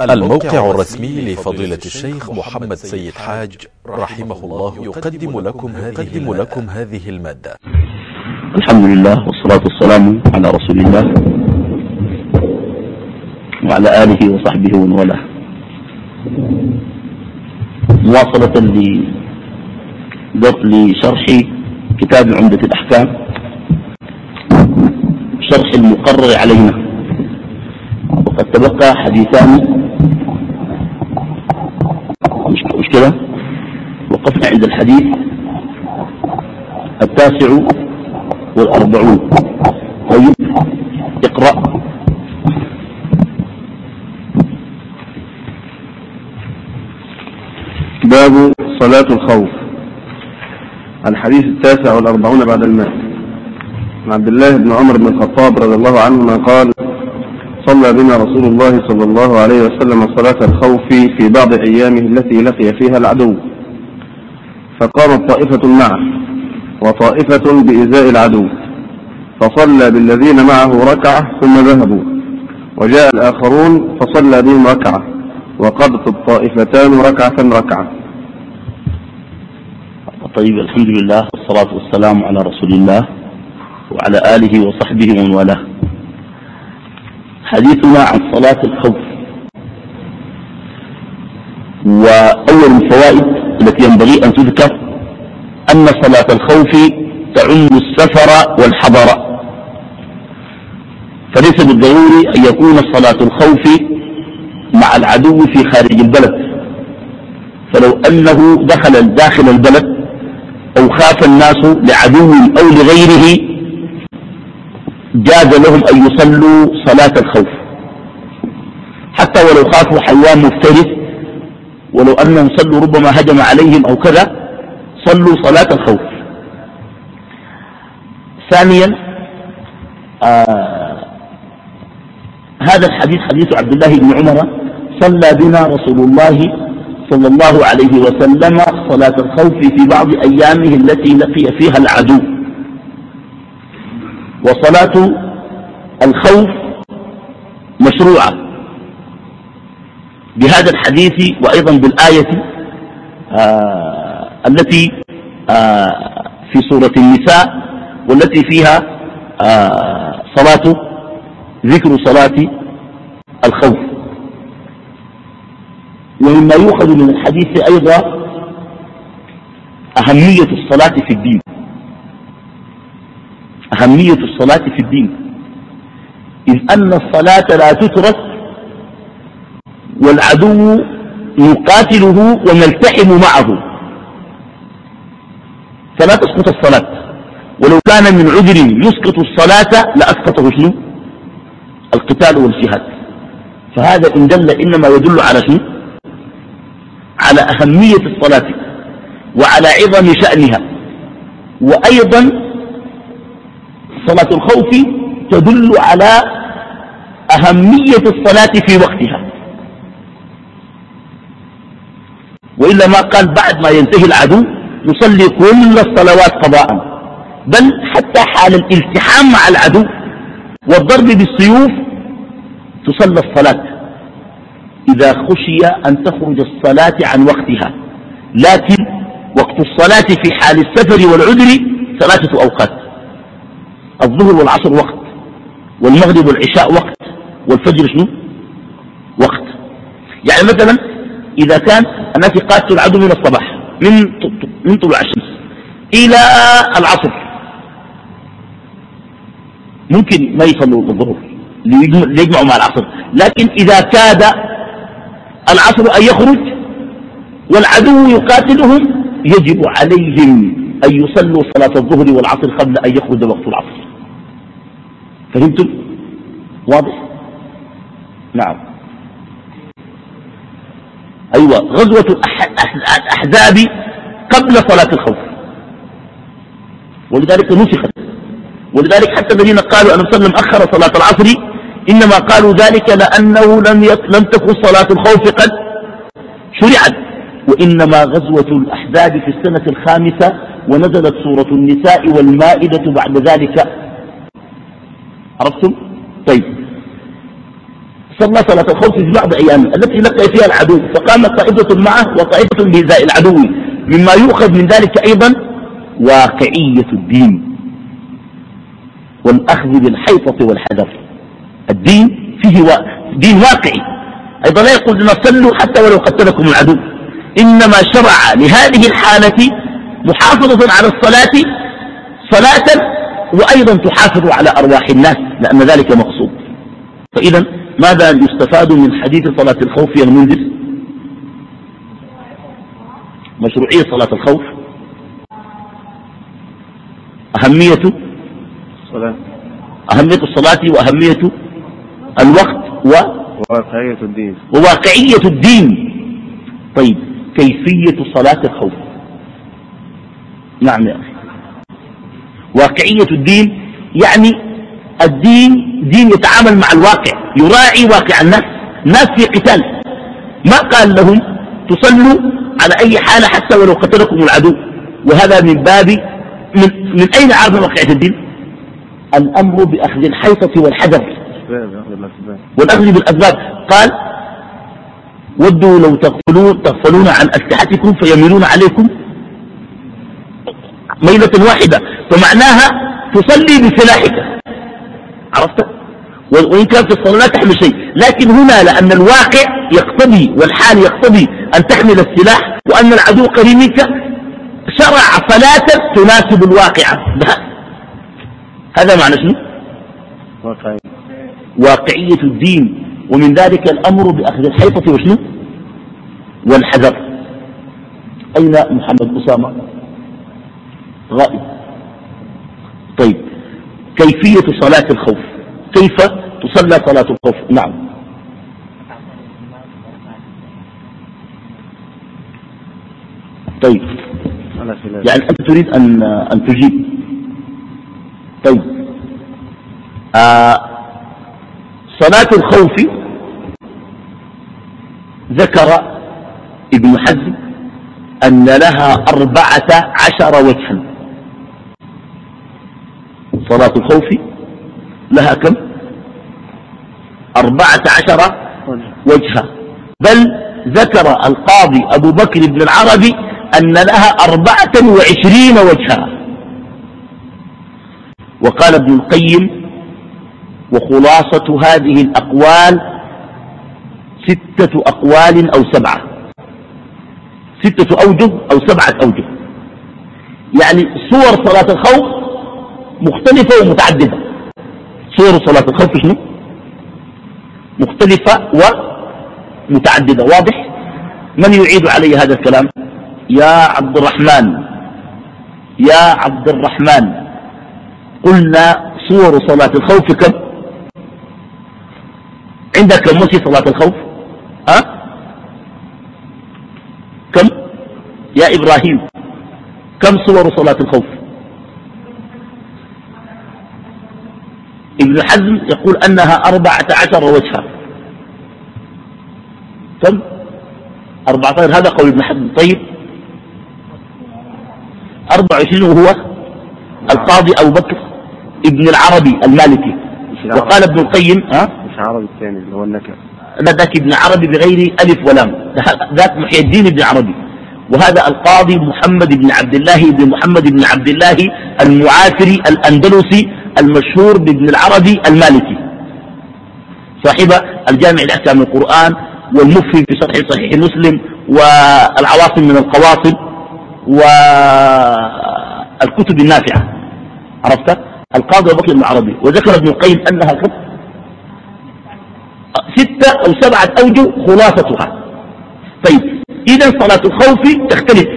الموقع الرسمي لفضيلة الشيخ محمد سيد حاج رحمه الله يقدم لكم هذه, لكم هذه ا ل م ا د ة الحمد لله والصلاة والسلام على رسول الله وعلى آله وصحبه ومن والاه. مواصلة لشرح كتاب عمدة الأحكام. شرح المقرر علينا. وقد تبقى حديثان مش كده وقفنا عند الحديث التاسع والأربعون. طيب اقرأ. باب صلاة الخوف. الحديث التاسع والأربعون بعد الماء. عن عبد الله بن عمر بن الخطاب رضي الله عنهما قال صلى بنا رسول الله صلى الله عليه وسلم صلاة الخوف في بعض أيامه التي لقي فيها العدو. فقامت طائفة معه وطائفة بإزاء العدو. فصلى بالذين معه ركعة ثم ذهبوا. وجاء الآخرون فصلى بهم ركعة وقضت الطائفتان ركعة ركعة. طيب الحمد لله والصلاة والسلام على رسول الله وعلى آله وصحبه ومن والاه. حديثنا عن صلاة الخوف. وأول الفوائد التي ينبغي أن تذكر أن صلاة الخوف تعم السفر والحضر. فليس بالضروري أن يكون صلاة الخوف مع العدو في خارج البلد. فلو أنه دخل داخل البلد أو خاف الناس لعدو أو لغيره جاز لهم أن يصلوا صلاة الخوف. حتى ولو خافوا حيوان مفترس ولو أنهم صلوا ربما هجم عليهم أو كذا صلوا صلاة الخوف. ثانيا آه هذا الحديث حديث عبد الله بن عمر صلى بنا رسول الله صلى الله عليه وسلم صلاة الخوف في بعض أيامه التي لقي فيها العدو. وصلاة الخوف مشروعة. بهذا الحديث وأيضا بالآية آه التي آه في سورة النساء والتي فيها آه صلاة ذكر صلاة الخوف. ومما يؤخذ من الحديث أيضا أهمية الصلاة في الدين. أهمية الصلاة في الدين. إذ أن الصلاة لا تترك والعدو نقاتله ونلتحم معه. فلا تسقط الصلاة. ولو كان من عذر يسقط الصلاة لأسقطه شنو؟ القتال والجهاد. فهذا إن دل إنما يدل على شنو؟ على أهمية الصلاة وعلى عظم شأنها. وأيضا صلاة الخوف تدل على أهمية الصلاة في وقتها. وإلا ما قال بعد ما ينتهي العدو نصلي كل الصلوات قضاء. بل حتى حال الالتحام مع العدو والضرب بالسيوف تصلى الصلاة. إذا خشي أن تخرج الصلاة عن وقتها. لكن وقت الصلاة في حال السفر والعذر ثلاثة أوقات. الظهر والعصر وقت والمغرب والعشاء وقت والفجر شنو؟ وقت. يعني مثلا إذا كان الناس يقاتلوا العدو من الصباح من من طلوع الشمس إلى العصر. ممكن ما يصلوا الظهر ليجمعوا مع العصر لكن إذا كاد العصر أن يخرج والعدو يقاتلهم يجب عليهم أن يصلوا صلاة الظهر والعصر قبل أن يخرج وقت العصر. فهمتم؟ واضح؟ نعم. أيوة غزوة الأحزاب قبل صلاة الخوف. ولذلك نسخت. ولذلك حتى الذين قالوا أن وسلم أخر صلاة العصر إنما قالوا ذلك لأنه لم لم تكن صلاة الخوف قد شرعت. وإنما غزوة الأحزاب في السنة الخامسة ونزلت سورة النساء والمائدة بعد ذلك عرفتم؟ طيب. صلى صلاة الخوف في بعض أيام التي لقي فيها العدو فقامت طائفة معه وطائفة بإزاء العدو. مما يؤخذ من ذلك أيضا واقعية الدين. والأخذ بالحيطة والحذر. الدين فيه و... دين واقعي. أيضا لا يقول لنا صلوا حتى ولو قتلكم العدو. إنما شرع لهذه الحالة محافظة على الصلاة صلاة وأيضا تحافظ على أرواح الناس لأن ذلك مقصود. فإذا ماذا يستفاد من حديث صلاة الخوف يا المنذر؟ مشروعية صلاة الخوف. أهمية أهمية الصلاة وأهمية الوقت و واقعية الدين. وواقعية الدين. طيب كيفية صلاة الخوف؟ نعم يا أخي. واقعية الدين يعني الدين دين يتعامل مع الواقع يراعي واقع الناس الناس في قتال. ما قال لهم تصلوا على أي حالة حتى ولو قتلكم العدو. وهذا من باب من, من أين عرف واقعية الدين؟ الأمر بأخذ الحيطة والحذر والأخذ بالأسباب. قال ودوا لو تغفلون, تغفلون عن أسلحتكم فيميلون عليكم ميلة واحدة فمعناها تصلي بسلاحك. عرفت؟ وإن كان في الصلاة لا تحمل شيء. لكن هنا لأن الواقع يقتضي والحال يقتضي أن تحمل السلاح وأن العدو قريب منك شرع صلاة تناسب الواقع. هذا معنى شنو؟ واقعية واقعية الدين. ومن ذلك الأمر بأخذ الحيطة وشنو؟ والحذر. أين محمد أسامة غائب طيب كيفية صلاة الخوف؟ كيف تصلى صلاة الخوف؟ نعم. طيب. يعني أنت تريد أن, أن تجيب. طيب. آه صلاة الخوف ذكر ابن حزم أن لها أربعة عشر وجها. صلاة الخوف لها كم؟ أربعة عشر وجها. بل ذكر القاضي أبو بكر بن العربي أن لها أربعة وعشرين وجها. وقال ابن القيم وخلاصة هذه الأقوال ستة أقوال أو سبعة. ستة أوجه أو سبعة أوجه. يعني صور صلاة الخوف مختلفة ومتعددة. صور صلاة الخوف شنو؟ مختلفة ومتعددة. واضح؟ من يعيد علي هذا الكلام؟ يا عبد الرحمن. يا عبد الرحمن. قلنا صور صلاة الخوف كم؟ عندك كم مسجد صلاة الخوف؟ ها؟ أه؟ كم؟ يا إبراهيم. كم صور صلاة الخوف؟ ابن حزم يقول أنها أربعة عشر وجها. كم أربعة عشر هذا قول ابن حزم. طيب. أربع وعشرين وهو القاضي أبو بكر ابن العربي المالكي. وقال ابن القيم ها؟ مش عربي الثاني اللي هو النكر. لا ذاك ابن عربي بغير ألف ولام. ذاك محي الدين ابن عربي. وهذا القاضي محمد بن عبد الله بن محمد بن عبد الله المعافري الأندلسي المشهور بابن العربي المالكي صاحب الجامع الأحكام القرآن والمفهم في شرح صحيح مسلم والعواصم من القواصم والكتب النافعة. عرفت؟ القاضي أبو بكر بن عربي وذكر ابن القيم أنها ستة أو سبعة أوجه خلاصتها. طيب إذا صلاة الخوف تختلف.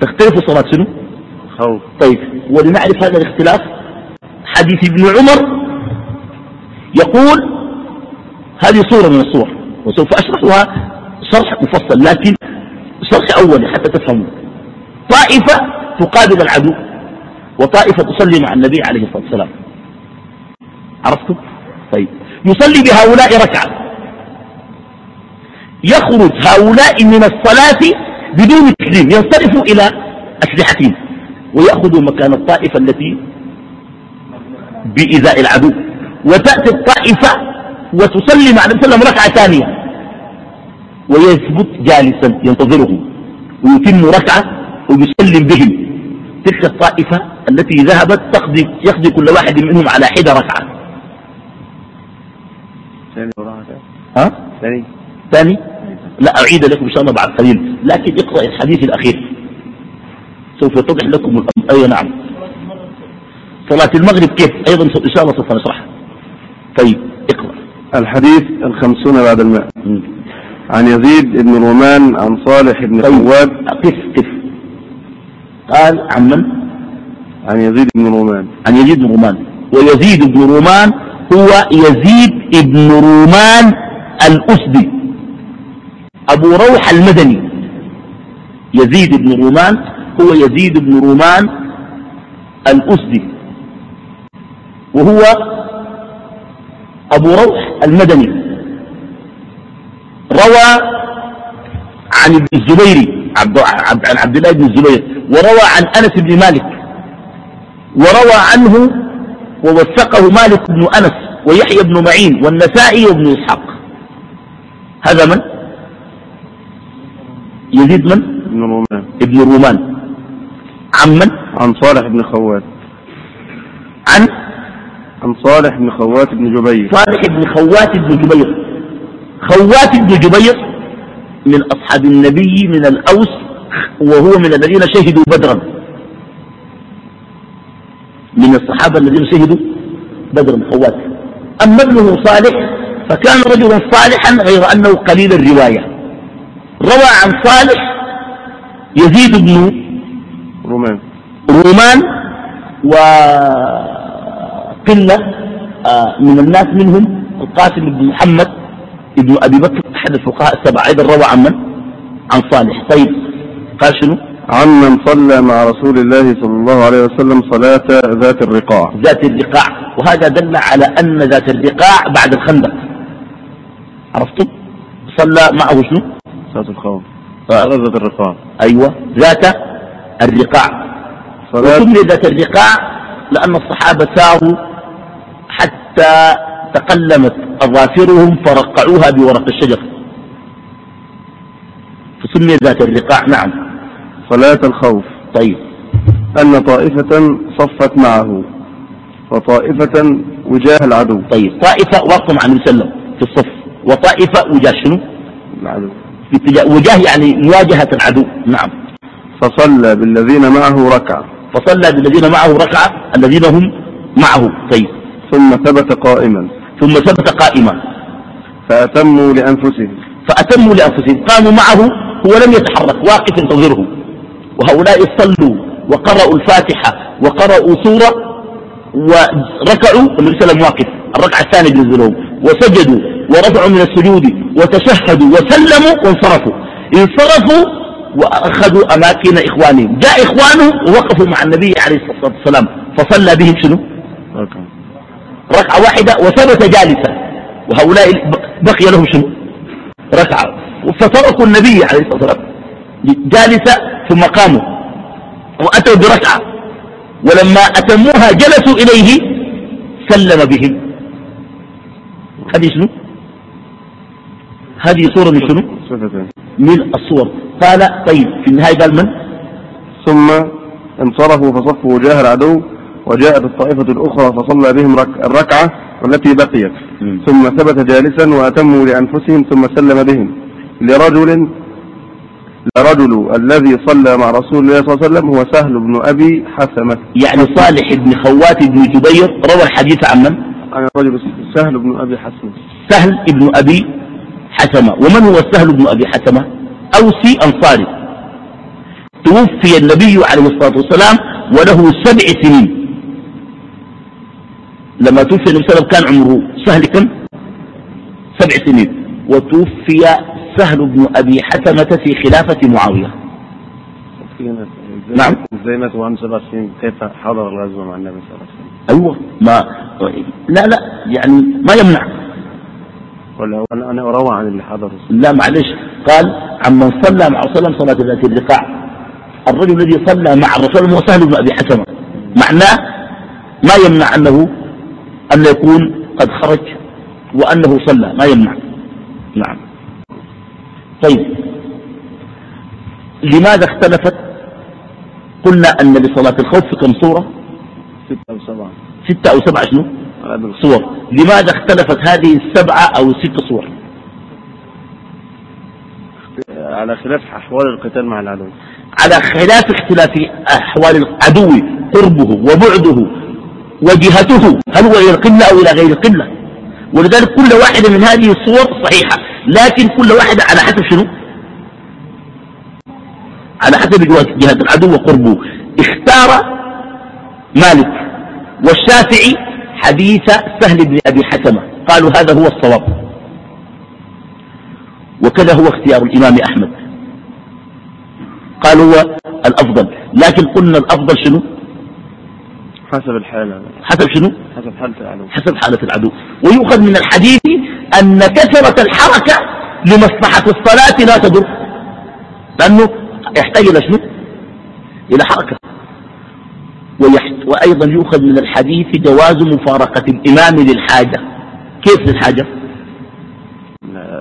تختلف صلاة شنو؟ طيب ولنعرف هذا الاختلاف؟ حديث ابن عمر يقول هذه صورة من الصور وسوف أشرحها شرح مفصل لكن شرح أولي حتى تفهموا. طائفة تقابل العدو وطائفة تصلي مع النبي عليه الصلاة والسلام. عرفتم طيب يصلي بهؤلاء ركعة. يخرج هؤلاء من الصلاة بدون تسليم ينصرفوا إلى أسلحتهم. ويأخذوا مكان الطائفة التي بإزاء العدو. وتأتي الطائفة الله عليه وسلم ركعة ثانية. ويثبت جالسا ينتظره. ويتم ركعة ويسلم بهم. تلك الطائفة التي ذهبت تقضي يقضي كل واحد منهم على حدة ركعة. ها؟ ثاني. ثاني؟ لا أعيد لكم إن شاء الله بعد قليل. لكن اقرأ الحديث الأخير. سوف يتضح لكم الأمر. أي نعم. صلاة المغرب كيف؟ أيضا إن شاء الله سوف نشرحها. طيب اقرأ. الحديث الخمسون بعد الماء. عن يزيد بن رومان عن صالح بن طيب خواد قف قف قال عن من؟ عن يزيد بن رومان. عن يزيد بن رومان. ويزيد بن رومان هو يزيد بن رومان الأسدي. أبو روح المدني. يزيد بن رومان هو يزيد بن رومان الأسدي وهو أبو روح المدني. روى عن ابن الزبير عبد عن عبد الله بن الزبير وروى عن أنس بن مالك وروى عنه ووثقه مالك بن أنس ويحيى بن معين والنسائي وابن إسحاق. هذا من؟ يزيد من؟ بن رومان. ابن رومان. عن من؟ عن صالح بن خوات. عن؟ عن صالح بن خوات بن جبير. صالح بن خوات بن جبير. خوات بن جبير من أصحاب النبي من الأوس وهو من الذين شهدوا بدرا. من الصحابة الذين شهدوا بدرا خوات. أما ابنه صالح فكان رجلا صالحا غير أنه قليل الرواية. روى عن صالح يزيد بن رومان رومان وقلة آه، من الناس منهم القاسم بن محمد ابن أبي بكر أحد الفقهاء السبعة أيضا روى عن من؟ عن صالح طيب قال شنو؟ عمن صلى مع رسول الله صلى الله عليه وسلم صلاة ذات الرقاع ذات الرقاع وهذا دل على أن ذات الرقاع بعد الخندق عرفتم؟ صلى معه شنو؟ صلاة الخوف آه. ذات الرقاع أيوة ذات الرقاع. ذات الرقاع لأن الصحابة ساروا حتى تقلمت أظافرهم فرقعوها بورق الشجر. فسمي ذات الرقاع نعم. صلاة الخوف. طيب. أن طائفة صفت معه وطائفة وجاه العدو. طيب. طائفة واقفة مع النبي صلى الله عليه وسلم في الصف. وطائفة وجاه شنو؟ العدو. وجاه يعني مواجهة العدو. نعم. فصلى بالذين معه ركعة. فصلى بالذين معه ركعة الذين هم معه طيب. ثم ثبت قائما. ثم ثبت قائما. فأتموا لأنفسهم. فأتموا لأنفسهم. قاموا معه هو لم يتحرك واقف ينتظره وهؤلاء صلوا وقرأوا الفاتحة وقرأوا سورة وركعوا والنبي صلى واقف. الركعة الثانية بالنسبة لهم وسجدوا ورفعوا من السجود وتشهدوا وسلموا وانصرفوا. انصرفوا وأخذوا أماكن إخوانهم جاء إخوانه ووقفوا مع النبي عليه الصلاة والسلام. فصلى بهم شنو؟ ركعة. ركعة واحدة وثبت جالسا. وهؤلاء بقي لهم شنو؟ ركعة. فتركوا النبي عليه الصلاة والسلام. جالسا ثم قاموا. وأتوا بركعة. ولما أتموها جلسوا إليه سلم بهم. هذه شنو؟ هذه صورة من شنو؟ من الصور. قال طيب في النهاية قال من؟ ثم انصرفوا فصفوا وجاه العدو وجاءت الطائفة الأخرى فصلى بهم رك... الركعة والتي بقيت. ثم ثبت جالسا وأتموا لأنفسهم ثم سلم بهم. لرجل لرجل الذي صلى مع رسول الله صلى الله عليه وسلم هو سهل بن أبي حسمة يعني صالح بن خوات بن جبير روى الحديث عن من؟ عن الرجل سهل بن أبي حسمة سهل بن أبي حسمة. ومن هو سهل بن أبي حسمة؟ أوسي أنصاري. توفي النبي عليه الصلاة والسلام وله سبع سنين. لما توفي النبي صلى الله عليه وسلم كان عمره سهل كم؟ سبع سنين. وتوفي سهل بن أبي حسمة في خلافة معاوية. نعم. إزاي مات وعنده سبع سنين. كيف حضر الغزوة مع النبي صلى الله عليه وسلم؟ أيوة. ما لا لا. يعني ما يمنع. ولا أنا اروى عن اللي حضر لا معلش. قال عمن صلى مع رسول الله صلاة ذات الرقاع. الرجل الذي صلى مع الرسول هو سهل بن أبي حسمة معناه ما يمنع أنه أن يكون قد خرج وأنه صلى. ما يمنع. نعم. طيب. لماذا اختلفت؟ قلنا أن لصلاة الخوف في كم صورة؟ ستة أو سبعة. ستة أو سبعة شنو؟ صور لماذا اختلفت هذه السبعة أو الست صور؟ على خلاف أحوال القتال مع العدو. على خلاف اختلاف أحوال العدو قربه وبعده وجهته هل هو إلى القبلة أو إلى غير القبلة ولذلك كل واحدة من هذه الصور صحيحة لكن كل واحدة على حسب شنو؟ على حسب جهة العدو وقربه. اختار مالك والشافعي حديث سهل بن أبي حسمة. قالوا هذا هو الصواب. وكذا هو اختيار الإمام أحمد. قال هو الأفضل. لكن قلنا الأفضل شنو؟ حسب الحالة. حسب شنو؟ حسب حالة العدو. حسب حالة العدو. ويؤخذ من الحديث أن كثرة الحركة لمصلحة الصلاة لا تضر. لأنه يحتاج إلى شنو؟ إلى حركة. وأيضا يؤخذ من الحديث جواز مفارقة الإمام للحاجة. كيف للحاجة؟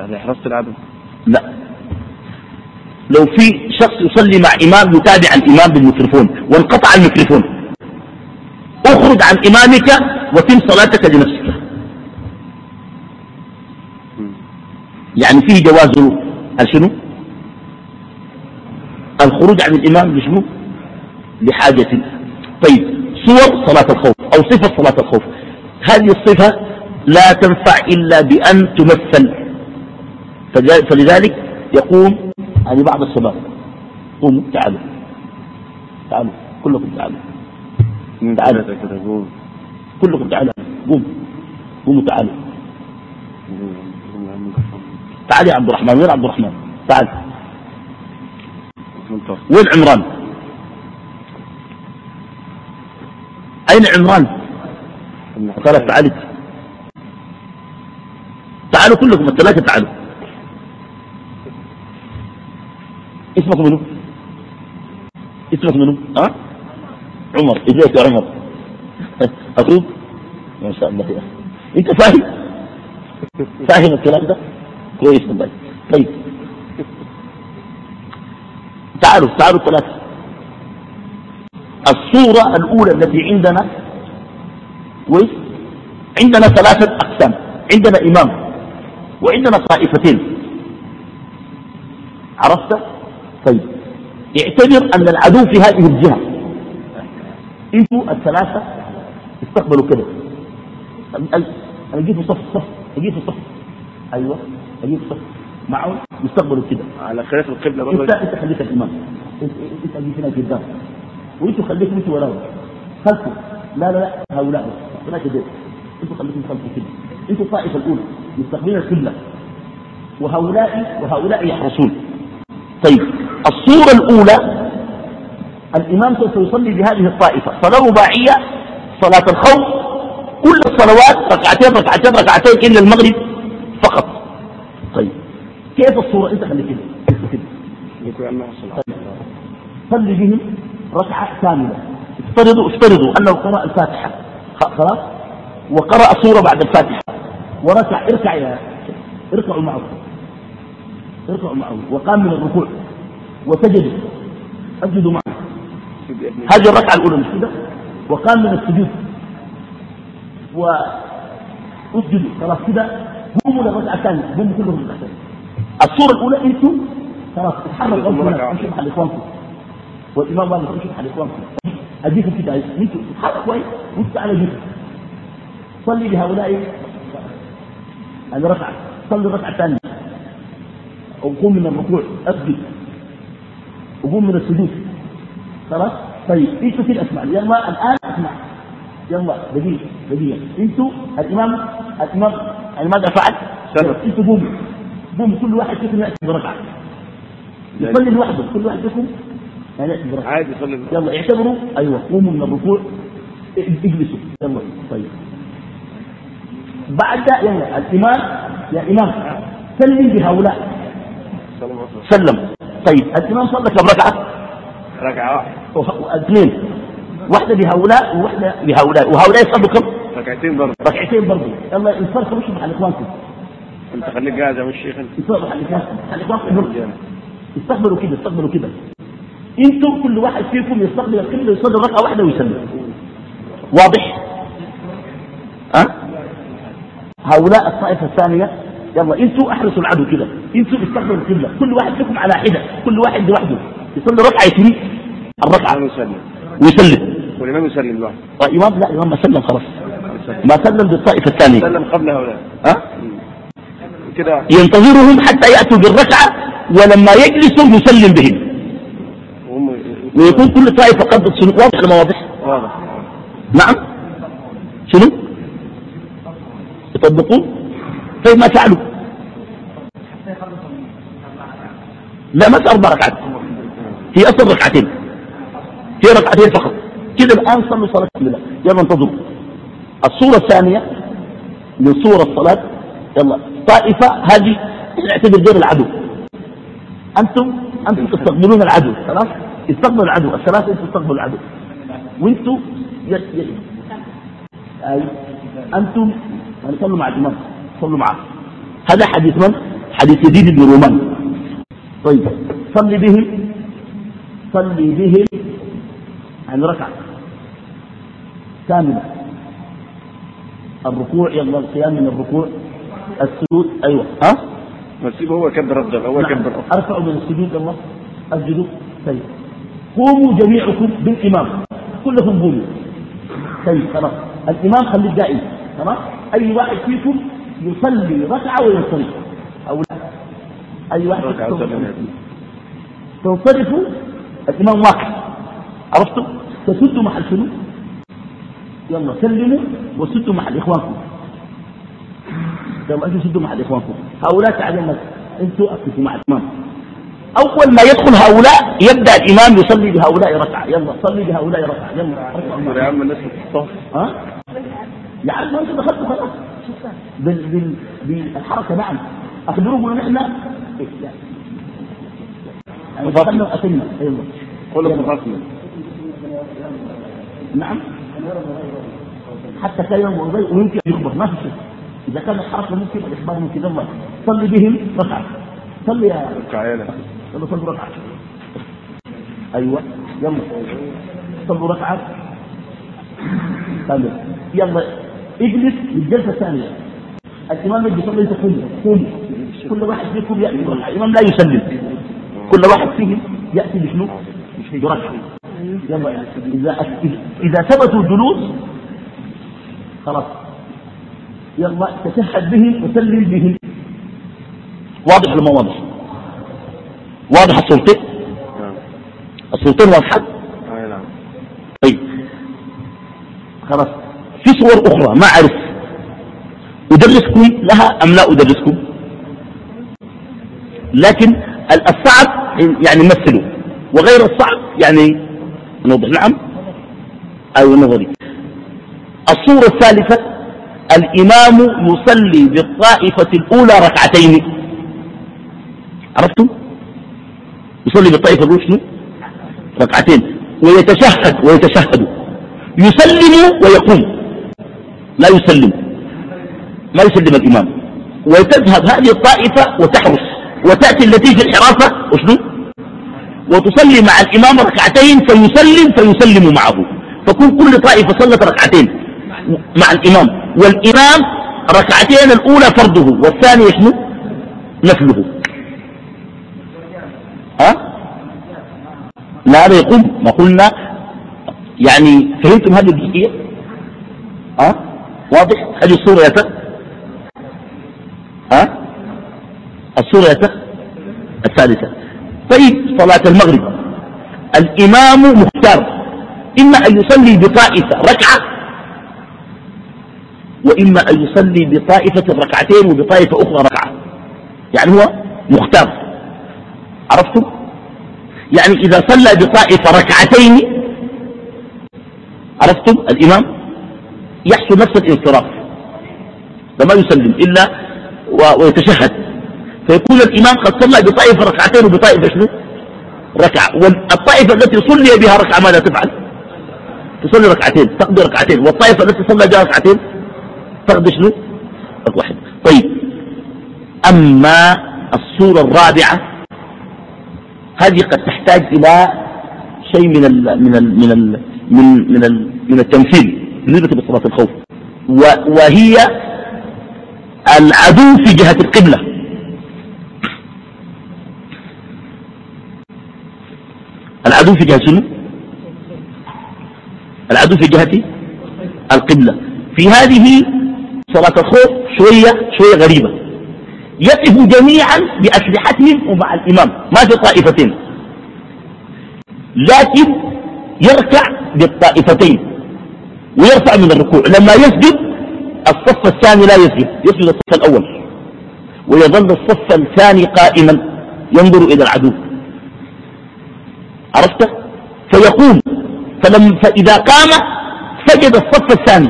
لحراسة العدو لا. لو في شخص يصلي مع إمام يتابع الإمام بالميكروفون وانقطع الميكروفون أخرج عن إمامك وتم صلاتك لنفسك. يعني فيه جواز شنو؟ الخروج عن الإمام لشنو؟ لحاجة. طيب صور صلاة الخوف أو صفة صلاة الخوف. هذه الصفة لا تنفع إلا بأن تمثل. فلذلك يقوم يعني بعض الشباب قوموا تعالوا. تعالوا كلكم تعالوا. تعالوا. كلكم تعالوا. قوم. قوموا تعالوا. تعال يا عبد الرحمن وين عبد الرحمن؟ تعال. وين عمران؟ أين عمران قال تعالوا تعالوا كلكم الثلاثة تعالوا اسمك منو؟ اسمك منو؟ ها؟ عمر. ازيك يا عمر. أخوك؟ ما شاء الله. يا أنت فاهم؟ فاهم الكلام ده؟ كويس والله. طيب. تعالوا تعالوا ثلاثة. الصورة الأولى التي عندنا كويس؟ عندنا ثلاثة أقسام. عندنا إمام وعندنا طائفتين. عرفت؟ طيب. اعتبر أن العدو في هذه الجهة. أنتوا الثلاثة استقبلوا كده. أنا جيت في صف. صف في صف أجيب في صف معه يستقبلوا كده. على خلاف القبلة انت انت خليك الإمام. انت انت هنا قدام وانتوا خليكم أنتوا وراه خلفوا. لا لا لا هؤلاء. هناك كده أنتوا خليكم خلفوا كده. أنتوا الطائفة الأولى. مستقبلين القبلة وهؤلاء وهؤلاء يحرسون. طيب. الصورة الأولى الإمام سوف يصلي بهذه الطائفة. صلاة رباعية صلاة الخوف. كل الصلوات ركعتين ركعتين ركعتين إلا المغرب فقط. طيب. كيف الصورة؟ أنت خلي كده. صلي بهم. ركعة كاملة افترضوا افترضوا أنه قرأ الفاتحة. خلاص؟ وقرأ سورة بعد الفاتحة. وركع. اركع يا اركعوا معه اركعوا معه وقام من الركوع. وسجد. أسجدوا معه. هذه الركعة الأولى مش كده؟ وقام من السجود. واسجدوا خلاص كده؟ قوموا للركعة الثانية. قوموا كلهم للركعة الصورة الأولى أنتم خلاص اتحركوا امشوا محل إخوانكم والإمام قال امشوا محل إخوانكم أديكم كده أنتم اتحركوا كويس وأنتم تعالوا جيكم صلي بهؤلاء هذه ركعة صلي الركعة الثانية أو قوم من الركوع أسجد وقوم من السجود خلاص طيب أنتوا كده اسمع يلا الآن اسمع يلا دقيقة دقيقة أنتوا الإمام الإمام يعني ماذا فعل؟ أنتوا قوموا قوموا كل واحد فيكم يأتي بركعة يصلي لوحده كل واحد فيكم يعني عادي يلا اعتبروا. أيوه قوموا من الركوع. اجلسوا. يلا طيب. بعد يلا الإمام يا إمام سلم بهؤلاء. سلم. طيب الإمام صلى كم ركعة؟ ركعة واحدة. اثنين. واحدة بهؤلاء وواحدة بهؤلاء. وهؤلاء يصلوا كم؟ ركعتين برضه. ركعتين برضه. يلا الفرق مش مع إخوانكم؟ أنت خليك قاعد يا الشيخ. انت على على إخوانكم. استقبلوا كده استقبلوا كده. أنتوا كل واحد فيكم يستقبل القبله ويصلي ركعة واحدة ويسلم واضح؟ ها؟ أه؟ هؤلاء الطائفة الثانية يلا أنتوا احرسوا العدو كده. أنتوا استقبلوا القبلة. كل واحد فيكم على حدة. كل واحد لوحده. يصلي ركعة يتري الركعة. يسلم ويسلم والإمام يسلم لوحده. الامام لا الامام ما سلم خلاص. ما سلم بالطائفة الثانية. سلم قبل هؤلاء. ها؟ كده. ينتظرهم حتى يأتوا بالركعة ولما يجلسوا يسلم بهم. ويكون كل طائفه قدت شنو؟ واضح ولا ما واضح؟ واضح. نعم. شنو؟ يطبقون؟ طيب ما فعلوا؟ لا ما أربع ركعات هي أصلا ركعتين. هي ركعتين فقط. كده الآن صلوا صلاة كامله يلا انتظروا. الصورة الثانية من صور الصلاة. يلا. طائفة هذه نعتبر غير العدو. أنتم أنتم تستقبلون العدو. خلاص؟ استقبلوا العدو. الثلاثة أنتم تستقبلوا العدو. يس أي أنتم صلوا مع الإمام. صلوا معه. هذا حديث من؟ حديث يزيد بن رومان. طيب. صلي بهم صلي بهم عن ركعة. كامله الركوع يلا القيام من الركوع. السجود. أيوه. ها؟ نسيبه هو كبر الضغط هو نعم. كبر. أرفعوا من السجود الله. أسجدوا. طيب. قوموا جميعكم بالإمام. كلكم قوموا طيب خلاص. الإمام خليه قائم خلاص أي واحد فيكم يصلي ركعة وينصرف. أو لا؟ أي واحد ركعة. تنصرفوا؟ الإمام واقف عرفتوا؟ تسدوا محل شنو؟ يلا سلموا وسدوا محل إخوانكم. يلا أنتوا سدوا محل إخوانكم. هؤلاء تعلموا. أنتوا أقفوا مع الإمام. أول ما يدخل هؤلاء يبدأ الإمام يصلي بهؤلاء ركعة. يلا صلي بهؤلاء ركعة. يلا. يا عم الناس الصف ها؟ يا عم انت دخلت خلاص. بال بال بالحركة نعم. إن إحنا يعني دخلنا واتينا يلا. كلكم رسمي نعم. حتى كان يوم ويمكن يخبر. ما في شيء إذا كان الحركة ممكن الإخبار ممكن. يلا. صلي بهم ركعة. صلي يا ركعينة يلا صلوا ركعة. أيوه يلا. صلوا ركعة. كامل يلا اجلس للجلسه الثانية. الإمام يجي يصلي انت قوم كل واحد فيكم يأتي بركعه الإمام لا يسلم. كل واحد فيهم يأتي بشنو؟ بركعة. يلا إذا إذا ثبتوا الجلوس خلاص. يلا تشهد بهم وسلم بهم. واضح ولا ما واضح؟ واضح الصورتين؟ الصورتين واضحه؟ أي نعم. طيب. خلاص. في صور أخرى ما أعرف. أدرسكم لها أم لا أدرسكم؟ لكن الصعب يعني مثلوا. وغير الصعب يعني نوضح. نعم. أيوة نظري. الصورة الثالثة الإمام يصلي بالطائفة الأولى ركعتين. عرفتم؟ يصلي بالطائفة الأولى شنو ركعتين ويتشهد ويتشهد. يسلم ويقوم. لا يسلم. ما يسلم الإمام. وتذهب هذه الطائفة وتحرس. وتأتي التي في الحراسة وشنو؟ وتصلي مع الإمام ركعتين فيسلم فيسلم معه. فكون كل طائفة صلت ركعتين مع الإمام. والإمام ركعتين الأولى فرضه والثانية شنو؟ نفله ها لا هذا يقوم ما قلنا يعني فهمتم هذه الجزئية؟ ها؟ واضح؟ هذه الصورة يا ترى ها؟ الصورة يا ترى الثالثة. طيب صلاة المغرب. الإمام مختار. إما أن يصلي بطائفة ركعة وإما أن يصلي بطائفة ركعتين وبطائفة أخرى ركعة. يعني هو مختار. عرفتم؟ يعني إذا صلى بطائفة ركعتين عرفتم الإمام؟ يحصل نفس الانصراف. فما يسلم إلا ويتشهد. فيكون الإمام قد صلى بطائفة ركعتين وبطائفة شنو؟ ركعة. والطائفة التي صلي بها ركعة ماذا تفعل؟ تصلي ركعتين تقضي ركعتين. والطائفة التي صلى بها ركعتين تاخذ شنو؟ واحد طيب. أما الصورة الرابعة هذه قد تحتاج إلى شيء من ال من ال من ال من من من التمثيل بالنسبة لصلاة الخوف. وهي العدو في جهة القبلة. العدو في جهة شنو؟ العدو في جهة القبلة. في هذه صلاة الخوف شوية شوية غريبة. يقف جميعا بأسلحتهم ومع الإمام. ما في طائفتين. لكن يركع بالطائفتين ويرفع من الركوع. لما يسجد الصف الثاني لا يسجد يسجد الصف الأول. ويظل الصف الثاني قائما ينظر إلى العدو. عرفت؟ فيقوم فلم فإذا قام سجد الصف الثاني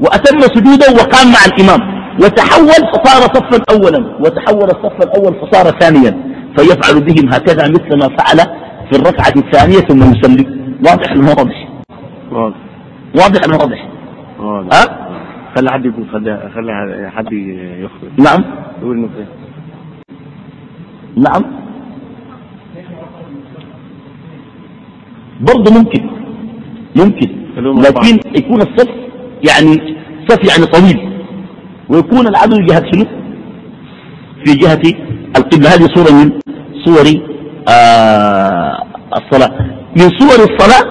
وأتم سجوده وقام مع الإمام. وتحول فصار صفا أولا وتحول الصف الأول فصار ثانيا فيفعل بهم هكذا مثل ما فعل في الركعة الثانية ثم يسلم. واضح المواضح واضح؟ واضح. المواضح ها؟ خلي حد يقول خلي خلي حد يخرج نعم. يقول مثل نعم. برضه ممكن ممكن. لكن يكون الصف يعني صف يعني طويل. ويكون العدو جهة شنو؟ في جهة القبلة. هذه صورة من صور آه الصلاة. من صور الصلاة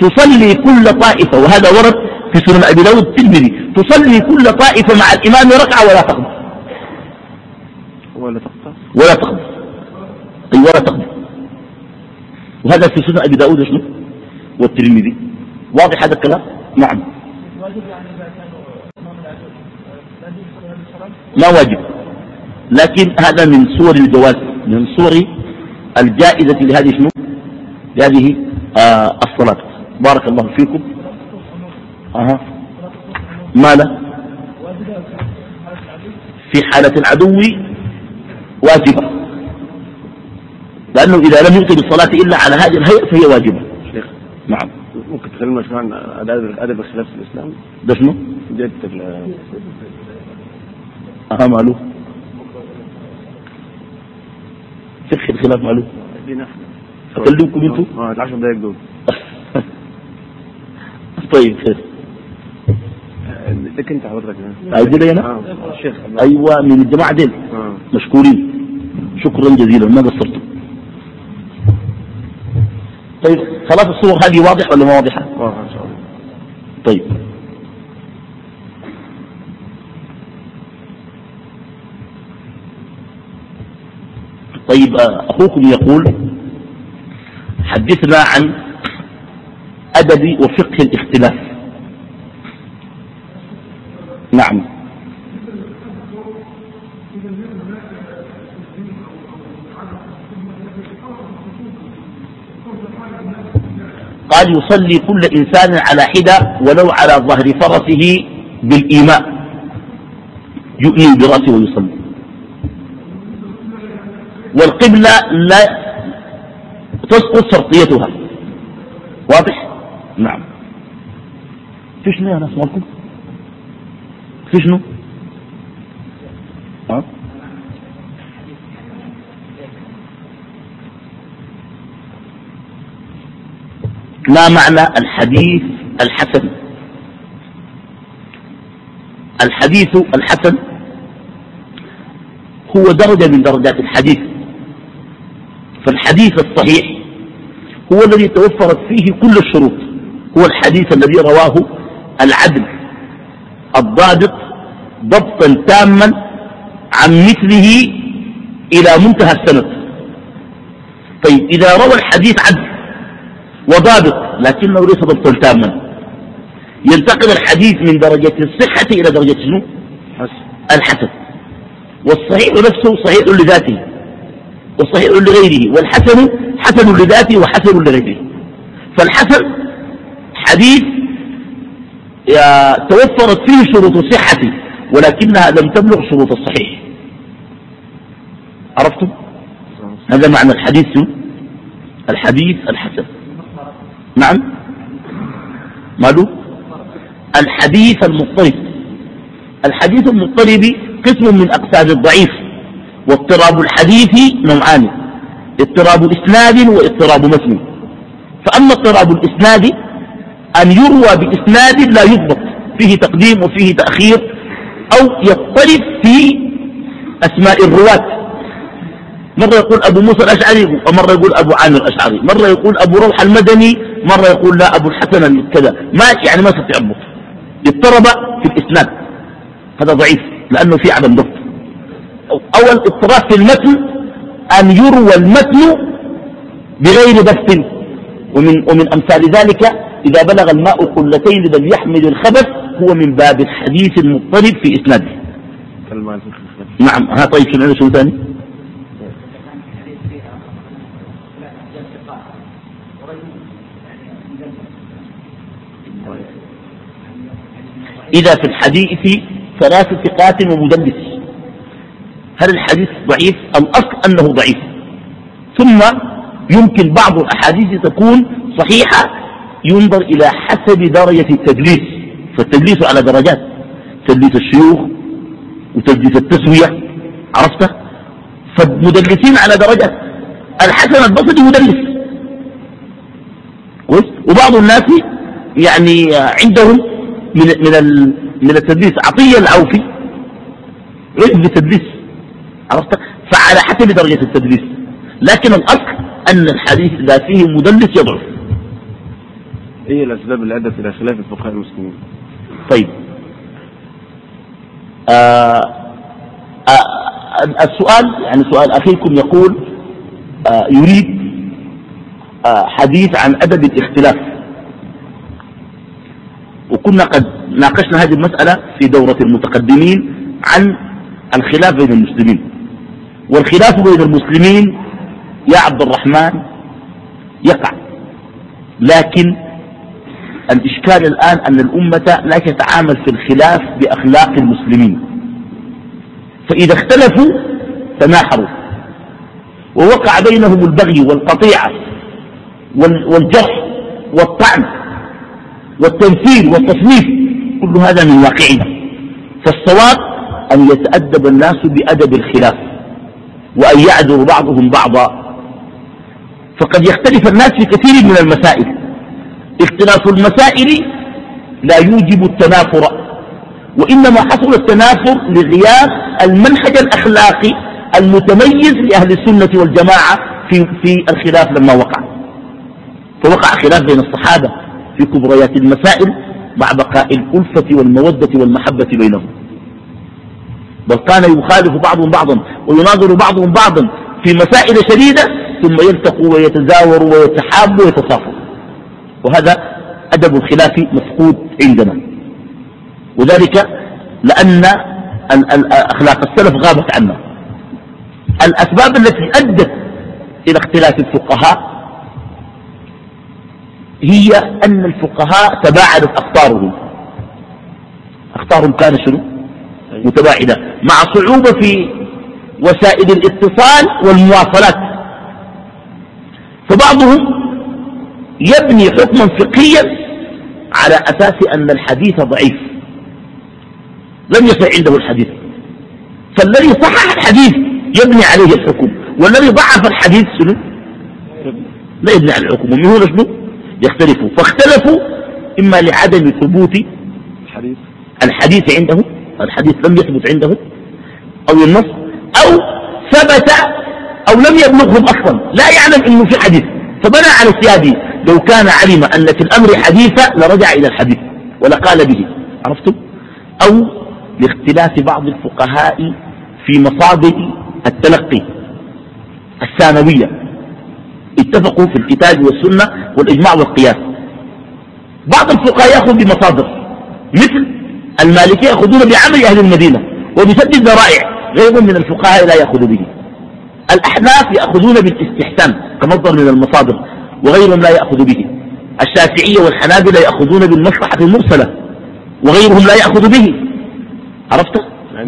تصلي كل طائفة وهذا ورد في سنن أبي داود الترمذي. تصلي كل طائفة مع الإمام ركعة ولا تقضي ولا تقضي ولا تقضي أي ولا تقضي وهذا في سنن أبي داود شنو؟ والترمذي. واضح هذا الكلام؟ نعم. ما واجب. لكن هذا من صور الجواز من صور الجائزة لهذه شنو؟ لهذه آه الصلاة. بارك الله فيكم. أها. ما له في حالة العدو واجبة. لأنه إذا لم يؤتي بالصلاة إلا على هذه الهيئة فهي واجبة. شيخ نعم. ممكن تكلمنا شوي عن أدب أدب الخلاف في الإسلام؟ ده شنو؟ جد ماله فقه الخلاف ماله. أكلمكم أنتم؟ آه العشر دقايق دول. طيب خير لك أنت حضرتك عايزين لي أنا؟ الشيخ أيوه من الجماعة ديل. آه. مشكورين. شكرا جزيلا ما قصرتم طيب خلاص الصور هذه واضحة ولا ما واضحة؟ واضح إن شاء الله. طيب. طيب آه، أخوكم يقول حدثنا عن أدب وفقه الاختلاف. نعم. قال يصلي كل إنسان على حدة ولو على ظهر فرسه بالإيماء. يؤمن برأسه ويصلي. والقبلة لا تسقط شرطيتها. واضح؟ نعم. في شنو يا ناس مالكم؟ في شنو؟ ها؟ ما معنى الحديث الحسن. الحديث الحسن هو درجة من درجات الحديث. فالحديث الصحيح هو الذي توفرت فيه كل الشروط هو الحديث الذي رواه العدل الضابط ضبطا تاما عن مثله إلى منتهى السند. طيب إذا روى الحديث عدل وضابط لكنه ليس ضبطا تاما ينتقل الحديث من درجة الصحة إلى درجة شنو؟ الحسن. والصحيح نفسه صحيح لذاته. وصحيح لغيره والحسن حسن لذاته وحسن لغيره. فالحسن حديث توفرت فيه شروط الصحة ولكنها لم تبلغ شروط الصحيح. عرفتم؟ هذا معنى الحديث الحديث الحسن. نعم؟ ماله الحديث المضطرب. الحديث المضطرب قسم من أقسام الضعيف. واضطراب الحديث نوعان اضطراب إسناد واضطراب متن فأما اضطراب الإسناد أن يروى بإسناد لا يضبط فيه تقديم وفيه تأخير أو يضطرب في أسماء الرواة. مرة يقول أبو موسى الأشعري ومرة يقول أبو عامر الأشعري. مرة يقول أبو روح المدني مرة يقول لا أبو الحسن كذا ما يعني ما ستعبط اضطرب في الإسناد. هذا ضعيف لأنه في عدم ضبط. أول اضطراب في المتن أن يروى المتن بغير ضبط ومن, ومن أمثال ذلك إذا بلغ الماء قلتين بل يحمل الخبث هو من باب الحديث المضطرب في إسناده. نعم ها طيب شنو شنو ثاني؟ إذا في الحديث ثلاث ثقات ومدلس. هل الحديث ضعيف الأصل أنه ضعيف؟ ثم يمكن بعض الأحاديث تكون صحيحة ينظر إلى حسب درجة التدليس فالتدليس على درجات تدليس الشيوخ وتدليس التسوية عرفت؟ فالمدلسين على درجات الحسن البصري مدلس. كويس؟ وبعض الناس يعني عندهم من من من التدليس عطية العوفي. عرف بالتدليس عرفت؟ فعلى حسب درجة التدليس لكن الأصل أن الحديث إذا فيه مدلس يضعف. إيه الأسباب اللي أدت إلى خلاف الفقهاء المسلمين؟ طيب. آه آه السؤال يعني سؤال أخيكم يقول آه يريد آه حديث عن أدب الاختلاف. وكنا قد ناقشنا هذه المسألة في دورة المتقدمين عن الخلاف بين المسلمين. والخلاف بين المسلمين يا عبد الرحمن يقع. لكن الإشكال الآن أن الأمة لا تتعامل في الخلاف بأخلاق المسلمين. فإذا اختلفوا تناحروا. ووقع بينهم البغي والقطيعة والجرح والطعن والتمثيل والتصنيف كل هذا من واقعنا. فالصواب أن يتأدب الناس بأدب الخلاف. وأن يعذر بعضهم بعضا. فقد يختلف الناس في كثير من المسائل. اختلاف المسائل لا يوجب التنافر وإنما حصل التنافر لغياب المنهج الأخلاقي المتميز لأهل السنة والجماعة في, في الخلاف لما وقع. فوقع خلاف بين الصحابة في كبريات المسائل مع بقاء الألفة والمودة والمحبة بينهم. بل كان يخالف بعضهم بعضا ويناظر بعضهم بعضا في مسائل شديدة ثم يلتقوا ويتزاوروا ويتحابوا ويتصافوا. وهذا أدب الخلاف مفقود عندنا. وذلك لأن أخلاق السلف غابت عنا. الأسباب التي أدت إلى اختلاف الفقهاء هي أن الفقهاء تباعدت أخطارهم. أخطارهم كان شنو؟ متباعدة مع صعوبة في وسائل الاتصال والمواصلات. فبعضهم يبني حكما فقهيا على أساس أن الحديث ضعيف. لم يصح عنده الحديث. فالذي صحح الحديث يبني عليه الحكم والذي ضعف الحديث شنو؟ لا يبني على الحكم. ومن هنا شنو؟ يختلفوا. فاختلفوا إما لعدم ثبوت الحديث. الحديث عنده الحديث لم يثبت عنده أو النص أو ثبت أو لم يبلغهم أصلا. لا يعلم أنه في حديث. فبنى على السيادي لو كان علم أن في الأمر حديثا لرجع إلى الحديث ولقال به. عرفتم؟ أو لاختلاف بعض الفقهاء في مصادر التلقي الثانوية. اتفقوا في الكتاب والسنة والإجماع والقياس. بعض الفقهاء يأخذ بمصادر مثل المالكية يأخذون بعمل أهل المدينة وبسد الذرائع غيرهم من الفقهاء لا يأخذ به. الأحناف يأخذون بالاستحسان كمصدر من المصادر وغيرهم لا يأخذ به. الشافعية والحنابلة يأخذون بالمصلحة المرسلة وغيرهم لا يأخذ به. عرفت؟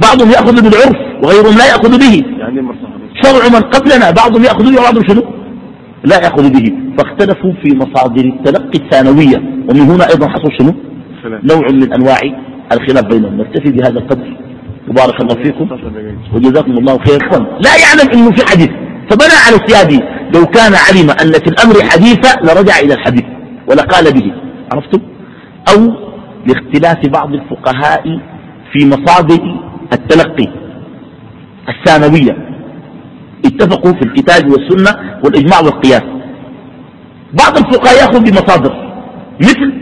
بعضهم يأخذ بالعرف وغيرهم لا يأخذ به. يعني شرع من قبلنا بعضهم يأخذ به وبعضهم شنو؟ لا يأخذ به. فاختلفوا في مصادر التلقي الثانوية ومن هنا أيضا حصل شنو؟ نوع من أنواع الخلاف بينهم. نكتفي بهذا القدر. وبارك الله فيكم. وجزاكم الله خيرا لا يعلم إنه في حديث. فبنى على السيادي لو كان علم أن في الأمر حديثا لرجع إلى الحديث. ولقال به. عرفتم؟ أو لاختلاف بعض الفقهاء في مصادر التلقي الثانوية. اتفقوا في الكتاب والسنة والإجماع والقياس. بعض الفقهاء يأخذ بمصادر. مثل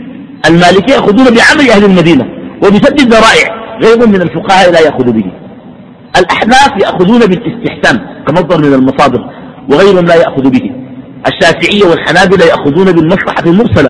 المالكية يأخذون بعمل أهل المدينة. وبسد الذرائع غير من الفقهاء لا يأخذ به. الأحناف يأخذون بالاستحسان كمصدر من المصادر وغيرهم لا يأخذ به. الشافعية والحنابلة يأخذون بالمصلحة المرسلة.